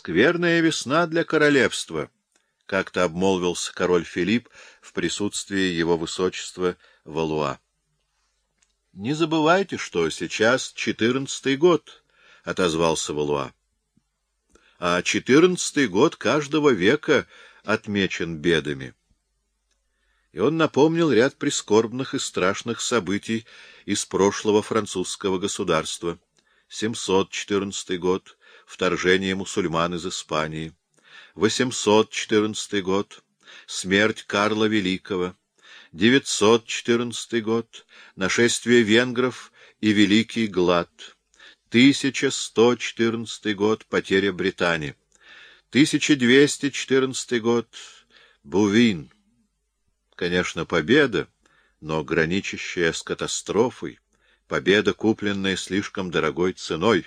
Скверная весна для королевства, — как-то обмолвился король Филипп в присутствии его высочества Валуа. — Не забывайте, что сейчас четырнадцатый год, — отозвался Валуа. — А четырнадцатый год каждого века отмечен бедами. И он напомнил ряд прискорбных и страшных событий из прошлого французского государства. 714 год — вторжение мусульман из Испании. 814 год — смерть Карла Великого. 914 год — нашествие венгров и Великий Глад. 1114 год — потеря Британии. 1214 год — Бувин. Конечно, победа, но граничащая с катастрофой победа, купленная слишком дорогой ценой.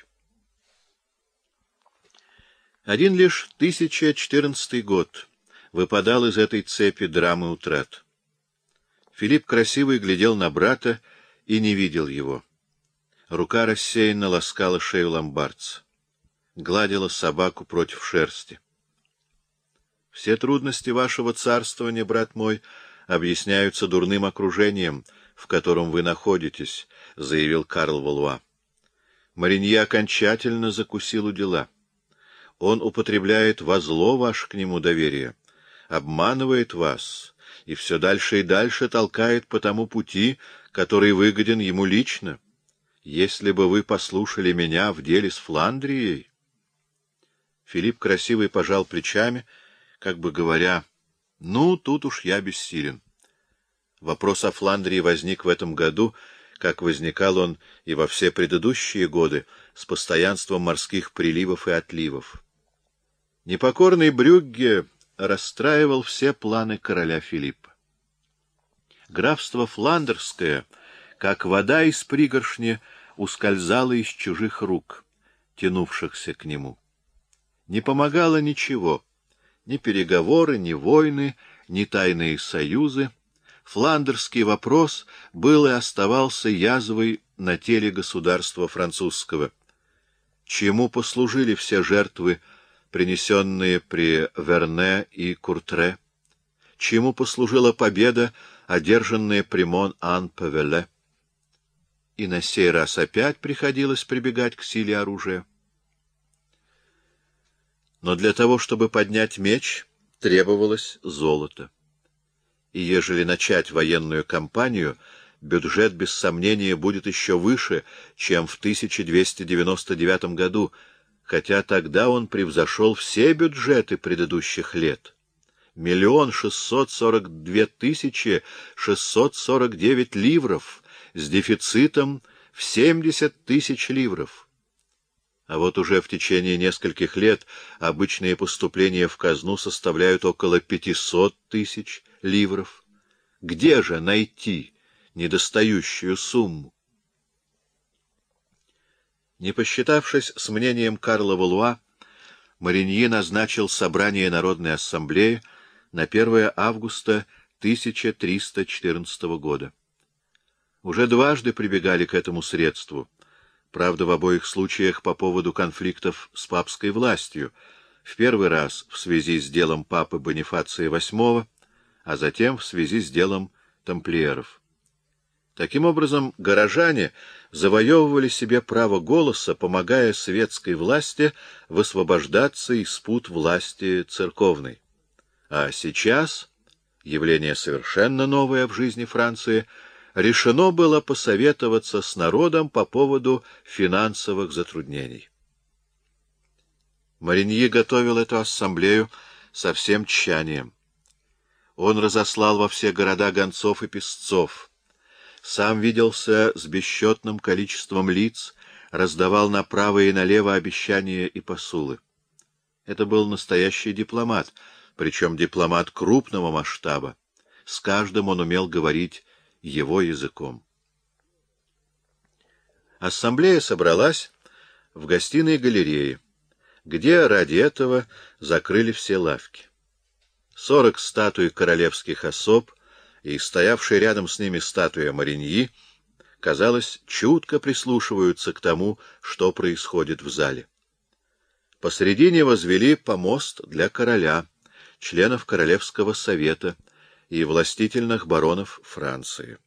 Один лишь 1014 год выпадал из этой цепи драмы утрат. Филипп красивый глядел на брата и не видел его. Рука рассеянно ласкала шею ломбардца, гладила собаку против шерсти. Все трудности вашего царствования, брат мой, объясняются дурным окружением — в котором вы находитесь, — заявил Карл Валуа. Маринье окончательно закусил у дела. Он употребляет во зло ваше к нему доверие, обманывает вас и все дальше и дальше толкает по тому пути, который выгоден ему лично. Если бы вы послушали меня в деле с Фландрией... Филипп красивый пожал плечами, как бы говоря, «Ну, тут уж я бессилен». Вопрос о Фландрии возник в этом году, как возникал он и во все предыдущие годы, с постоянством морских приливов и отливов. Непокорный Брюгге расстраивал все планы короля Филиппа. Графство Фландерское, как вода из пригоршни, ускользало из чужих рук, тянувшихся к нему. Не помогало ничего, ни переговоры, ни войны, ни тайные союзы, фландерский вопрос был и оставался язвой на теле государства французского. Чему послужили все жертвы, принесенные при Верне и Куртре? Чему послужила победа, одержанная при Мон-Ан-Павеле? И на сей раз опять приходилось прибегать к силе оружия. Но для того, чтобы поднять меч, требовалось золото и ежели начать военную кампанию, бюджет без сомнения будет еще выше, чем в 1299 году, хотя тогда он превзошел все бюджеты предыдущих лет. Миллион шестьсот сорок две тысячи шестьсот сорок девять ливров с дефицитом в семьдесят тысяч ливров. А вот уже в течение нескольких лет обычные поступления в казну составляют около пятисот тысяч ливров. Где же найти недостающую сумму? Не посчитавшись с мнением Карла Валуа, Мариньи назначил собрание Народной Ассамблеи на 1 августа 1314 года. Уже дважды прибегали к этому средству, правда, в обоих случаях по поводу конфликтов с папской властью, в первый раз в связи с делом папы Бонифация VIII, а затем в связи с делом тамплиеров. Таким образом, горожане завоевывали себе право голоса, помогая светской власти высвобождаться из пут власти церковной. А сейчас, явление совершенно новое в жизни Франции, решено было посоветоваться с народом по поводу финансовых затруднений. Мариньи готовил эту ассамблею со всем тщанием. Он разослал во все города гонцов и песцов. Сам виделся с бесчетным количеством лиц, раздавал направо и налево обещания и посулы. Это был настоящий дипломат, причем дипломат крупного масштаба. С каждым он умел говорить его языком. Ассамблея собралась в гостиной галерее, где ради этого закрыли все лавки. Сорок статуй королевских особ и стоявшая рядом с ними статуя Мариньи, казалось, чутко прислушиваются к тому, что происходит в зале. Посредине возвели помост для короля, членов Королевского совета и властительных баронов Франции.